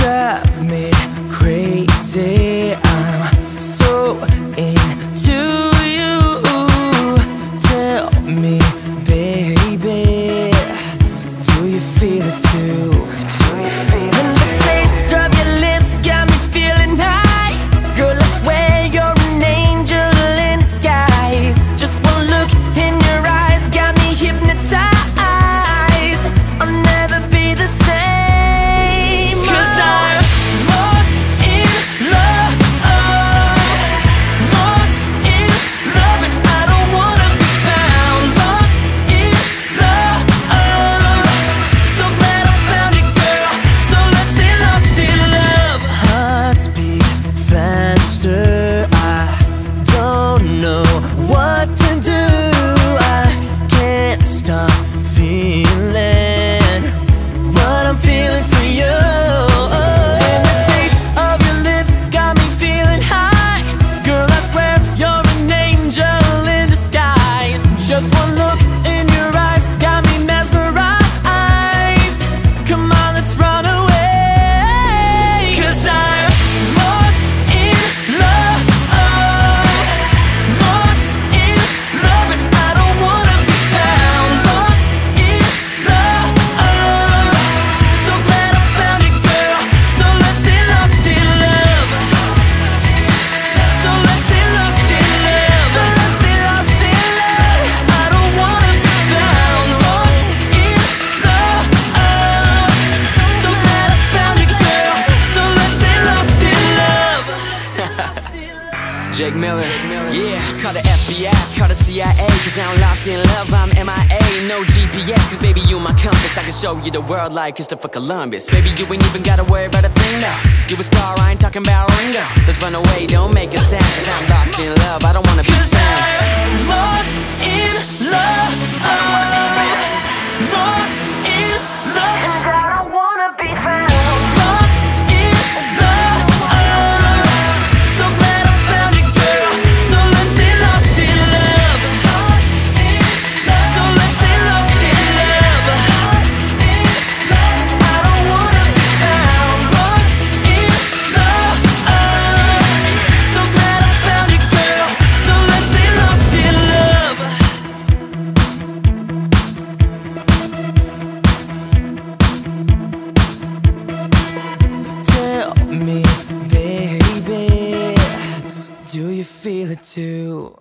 step what to do Jake Miller. Jake Miller. Yeah, call the FBI, call the CIA, cause I'm lost in love, I'm MIA. No GPS, cause baby, you my compass. I can show you the world like Christopher Columbus. Baby, you ain't even gotta worry about a thing now. You a star, I ain't talking about Ringo. Let's run away, don't make a sound, cause I'm lost in love, I don't wanna be sound. I'm lost in love. I'm To.